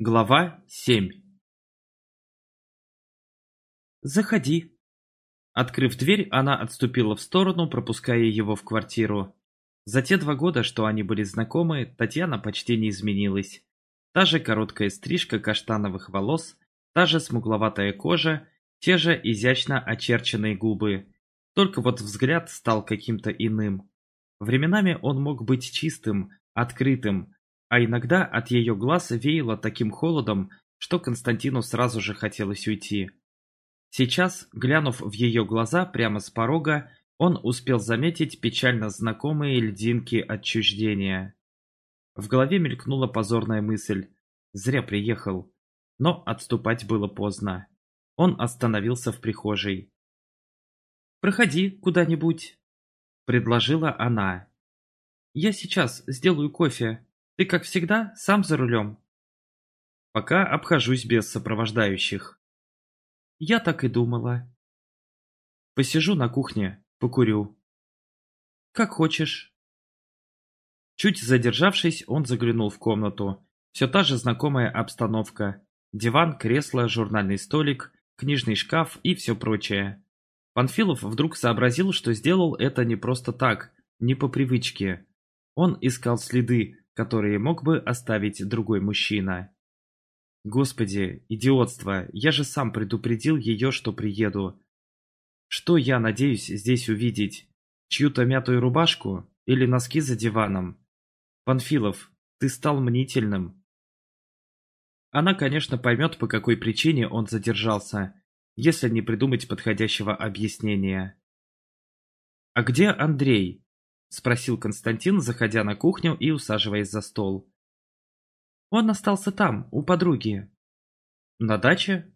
Глава семь «Заходи». Открыв дверь, она отступила в сторону, пропуская его в квартиру. За те два года, что они были знакомы, Татьяна почти не изменилась. Та же короткая стрижка каштановых волос, та же смугловатая кожа, те же изящно очерченные губы. Только вот взгляд стал каким-то иным. Временами он мог быть чистым, открытым, а иногда от ее глаз веяло таким холодом, что Константину сразу же хотелось уйти. Сейчас, глянув в ее глаза прямо с порога, он успел заметить печально знакомые льдинки отчуждения. В голове мелькнула позорная мысль. Зря приехал. Но отступать было поздно. Он остановился в прихожей. «Проходи куда-нибудь», — предложила она. «Я сейчас сделаю кофе. Ты, как всегда, сам за рулем?» «Пока обхожусь без сопровождающих». «Я так и думала». «Посижу на кухне, покурю». «Как хочешь». Чуть задержавшись, он заглянул в комнату. Все та же знакомая обстановка. Диван, кресло, журнальный столик, книжный шкаф и все прочее. Панфилов вдруг сообразил, что сделал это не просто так, не по привычке. Он искал следы, которые мог бы оставить другой мужчина. Господи, идиотство, я же сам предупредил ее, что приеду. Что я надеюсь здесь увидеть? Чью-то мятую рубашку или носки за диваном? Панфилов, ты стал мнительным. Она, конечно, поймет, по какой причине он задержался, если не придумать подходящего объяснения. «А где Андрей?» — спросил Константин, заходя на кухню и усаживаясь за стол. «Он остался там, у подруги». «На даче?»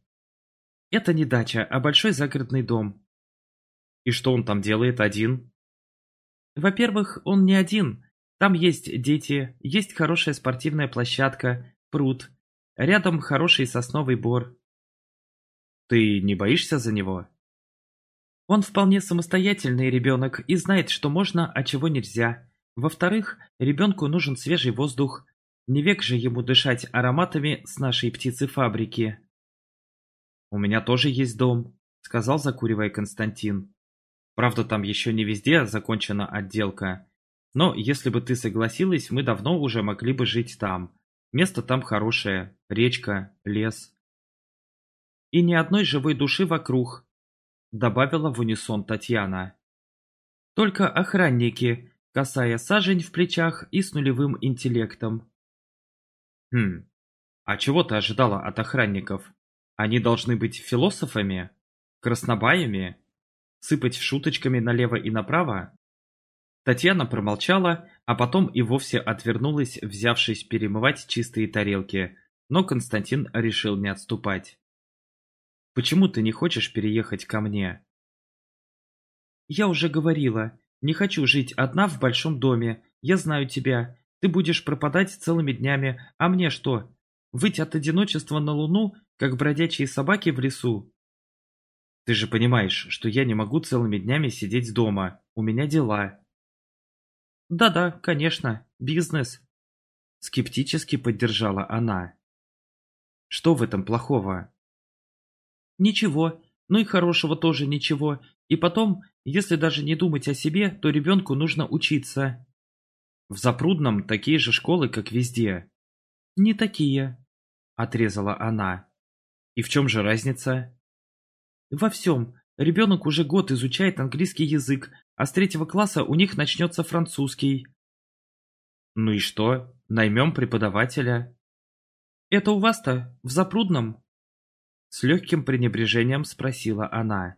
«Это не дача, а большой загородный дом». «И что он там делает один?» «Во-первых, он не один. Там есть дети, есть хорошая спортивная площадка, пруд. Рядом хороший сосновый бор». «Ты не боишься за него?» Он вполне самостоятельный ребенок и знает, что можно, а чего нельзя. Во-вторых, ребенку нужен свежий воздух. Не век же ему дышать ароматами с нашей птицефабрики. «У меня тоже есть дом», — сказал, закуривая Константин. «Правда, там еще не везде закончена отделка. Но если бы ты согласилась, мы давно уже могли бы жить там. Место там хорошее, речка, лес. И ни одной живой души вокруг, добавила в унисон Татьяна. Только охранники, касая сажень в плечах и с нулевым интеллектом. Хм, а чего ты ожидала от охранников? Они должны быть философами? Краснобаями? Сыпать шуточками налево и направо? Татьяна промолчала, а потом и вовсе отвернулась, взявшись перемывать чистые тарелки, но Константин решил не отступать. Почему ты не хочешь переехать ко мне?» «Я уже говорила, не хочу жить одна в большом доме. Я знаю тебя. Ты будешь пропадать целыми днями. А мне что? Выйти от одиночества на луну, как бродячие собаки в лесу?» «Ты же понимаешь, что я не могу целыми днями сидеть дома. У меня дела». «Да-да, конечно. Бизнес». Скептически поддержала она. «Что в этом плохого?» Ничего, ну и хорошего тоже ничего. И потом, если даже не думать о себе, то ребенку нужно учиться. В Запрудном такие же школы, как везде. Не такие, отрезала она. И в чем же разница? Во всем. Ребенок уже год изучает английский язык, а с третьего класса у них начнется французский. Ну и что? Наймем преподавателя. Это у вас-то, в Запрудном? С легким пренебрежением спросила она.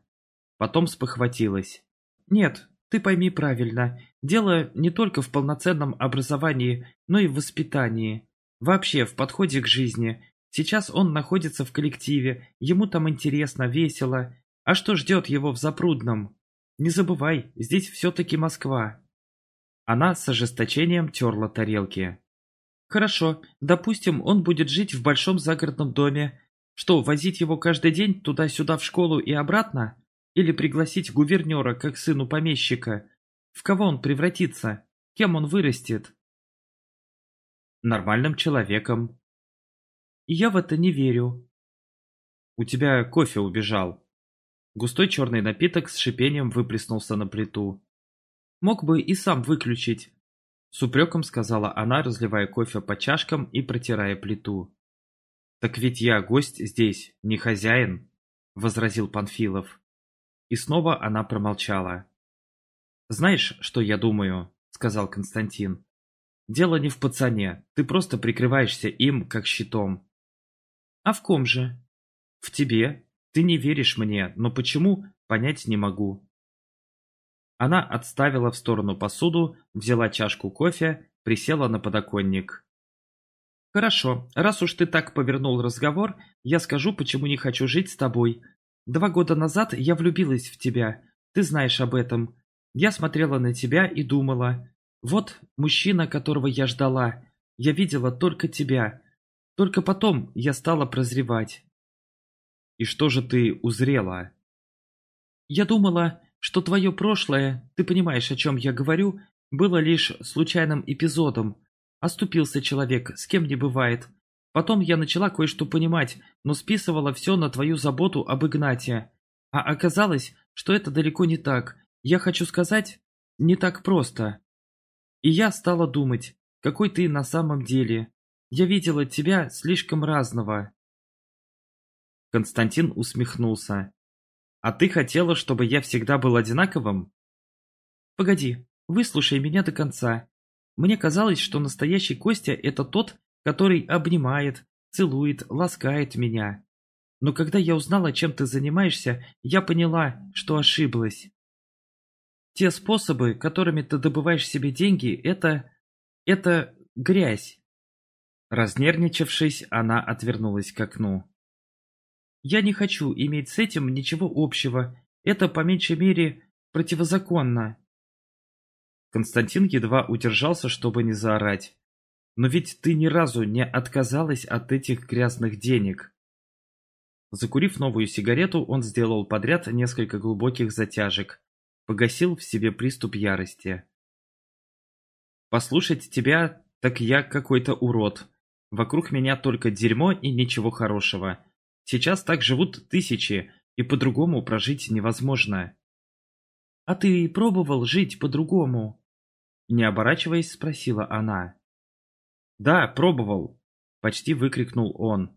Потом спохватилась. «Нет, ты пойми правильно. Дело не только в полноценном образовании, но и в воспитании. Вообще, в подходе к жизни. Сейчас он находится в коллективе, ему там интересно, весело. А что ждет его в Запрудном? Не забывай, здесь все-таки Москва». Она с ожесточением терла тарелки. «Хорошо, допустим, он будет жить в большом загородном доме, что, возить его каждый день туда-сюда в школу и обратно? Или пригласить гувернера, как сыну помещика? В кого он превратится? Кем он вырастет? Нормальным человеком. я в это не верю. У тебя кофе убежал. Густой черный напиток с шипением выплеснулся на плиту. Мог бы и сам выключить. С упреком сказала она, разливая кофе по чашкам и протирая плиту. «Так ведь я гость здесь, не хозяин», — возразил Панфилов. И снова она промолчала. «Знаешь, что я думаю?» — сказал Константин. «Дело не в пацане, ты просто прикрываешься им, как щитом». «А в ком же?» «В тебе. Ты не веришь мне, но почему, понять не могу». Она отставила в сторону посуду, взяла чашку кофе, присела на подоконник. «Хорошо, раз уж ты так повернул разговор, я скажу, почему не хочу жить с тобой. Два года назад я влюбилась в тебя, ты знаешь об этом. Я смотрела на тебя и думала, вот мужчина, которого я ждала, я видела только тебя. Только потом я стала прозревать». «И что же ты узрела?» «Я думала, что твое прошлое, ты понимаешь, о чем я говорю, было лишь случайным эпизодом. Оступился человек, с кем не бывает. Потом я начала кое-что понимать, но списывала все на твою заботу об Игнате. А оказалось, что это далеко не так. Я хочу сказать, не так просто. И я стала думать, какой ты на самом деле. Я видела тебя слишком разного. Константин усмехнулся. А ты хотела, чтобы я всегда был одинаковым? Погоди, выслушай меня до конца. Мне казалось, что настоящий Костя – это тот, который обнимает, целует, ласкает меня. Но когда я узнала, чем ты занимаешься, я поняла, что ошиблась. Те способы, которыми ты добываешь себе деньги, это... это грязь. Разнервничавшись, она отвернулась к окну. Я не хочу иметь с этим ничего общего. Это, по меньшей мере, противозаконно. Константин едва удержался, чтобы не заорать. Но ведь ты ни разу не отказалась от этих грязных денег. Закурив новую сигарету, он сделал подряд несколько глубоких затяжек. Погасил в себе приступ ярости. Послушать тебя, так я какой-то урод. Вокруг меня только дерьмо и ничего хорошего. Сейчас так живут тысячи, и по-другому прожить невозможно. «А ты пробовал жить по-другому?» Не оборачиваясь, спросила она. «Да, пробовал!» – почти выкрикнул он.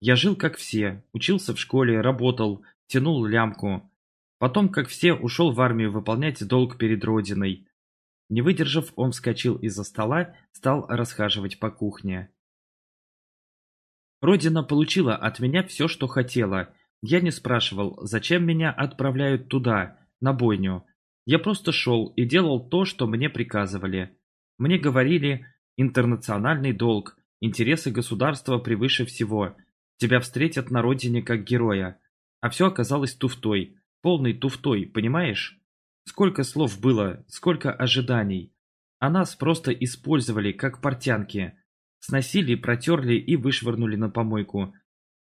«Я жил как все, учился в школе, работал, тянул лямку. Потом, как все, ушел в армию выполнять долг перед Родиной. Не выдержав, он вскочил из-за стола, стал расхаживать по кухне. Родина получила от меня все, что хотела. Я не спрашивал, зачем меня отправляют туда, на бойню. Я просто шел и делал то, что мне приказывали. Мне говорили «интернациональный долг, интересы государства превыше всего, тебя встретят на родине как героя». А все оказалось туфтой, полной туфтой, понимаешь? Сколько слов было, сколько ожиданий. А нас просто использовали, как портянки. Сносили, протерли и вышвырнули на помойку.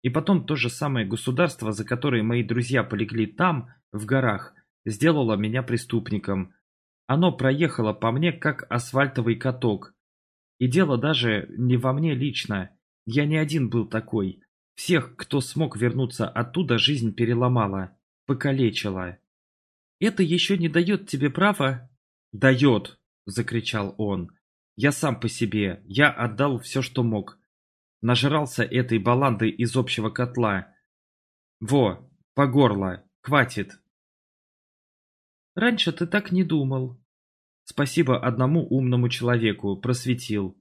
И потом то же самое государство, за которое мои друзья полегли там, в горах, сделало меня преступником. Оно проехало по мне, как асфальтовый каток. И дело даже не во мне лично. Я не один был такой. Всех, кто смог вернуться оттуда, жизнь переломала, покалечила. «Это еще не дает тебе права?» «Дает!» – закричал он. Я сам по себе, я отдал все, что мог. Нажрался этой баланды из общего котла. Во, по горло, хватит. Раньше ты так не думал. Спасибо одному умному человеку, просветил.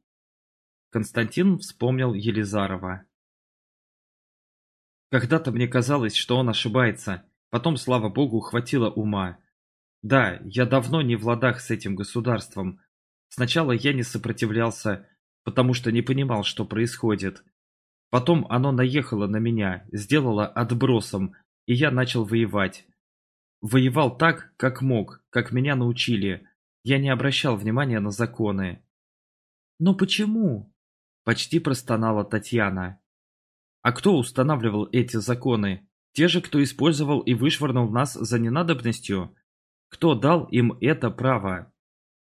Константин вспомнил Елизарова. Когда-то мне казалось, что он ошибается, потом, слава богу, хватило ума. Да, я давно не в ладах с этим государством, Сначала я не сопротивлялся, потому что не понимал, что происходит. Потом оно наехало на меня, сделало отбросом, и я начал воевать. Воевал так, как мог, как меня научили. Я не обращал внимания на законы. «Но почему?» – почти простонала Татьяна. «А кто устанавливал эти законы? Те же, кто использовал и вышвырнул нас за ненадобностью? Кто дал им это право?»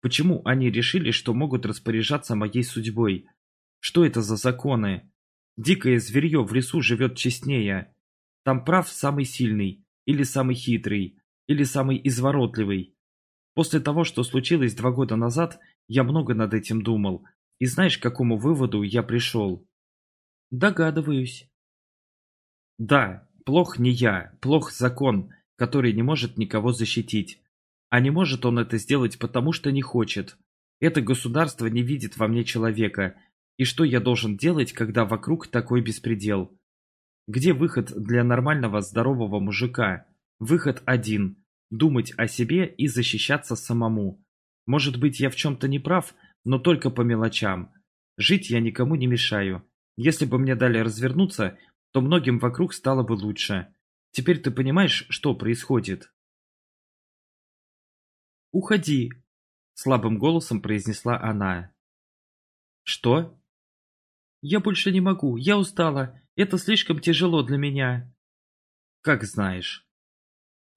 Почему они решили, что могут распоряжаться моей судьбой? Что это за законы? Дикое зверье в лесу живет честнее. Там прав самый сильный, или самый хитрый, или самый изворотливый. После того, что случилось два года назад, я много над этим думал. И знаешь, к какому выводу я пришел? Догадываюсь. Да, плох не я, плох закон, который не может никого защитить. А не может он это сделать потому, что не хочет. Это государство не видит во мне человека. И что я должен делать, когда вокруг такой беспредел? Где выход для нормального здорового мужика? Выход один – думать о себе и защищаться самому. Может быть, я в чем-то не прав, но только по мелочам. Жить я никому не мешаю. Если бы мне дали развернуться, то многим вокруг стало бы лучше. Теперь ты понимаешь, что происходит? «Уходи!» – слабым голосом произнесла она. «Что?» «Я больше не могу, я устала, это слишком тяжело для меня». «Как знаешь».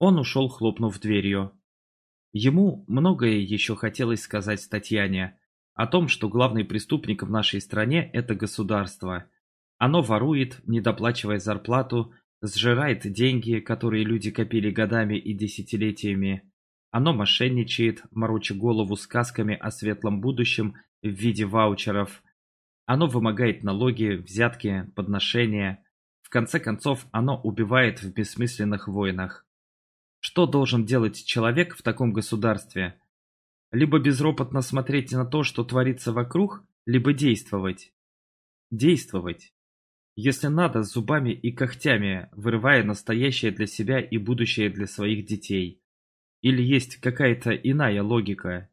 Он ушел, хлопнув дверью. Ему многое еще хотелось сказать Татьяне о том, что главный преступник в нашей стране – это государство. Оно ворует, недоплачивая зарплату, сжирает деньги, которые люди копили годами и десятилетиями. Оно мошенничает, мороча голову сказками о светлом будущем в виде ваучеров. Оно вымогает налоги, взятки, подношения. В конце концов, оно убивает в бессмысленных войнах. Что должен делать человек в таком государстве? Либо безропотно смотреть на то, что творится вокруг, либо действовать. Действовать. Если надо, зубами и когтями, вырывая настоящее для себя и будущее для своих детей. Или есть какая-то иная логика?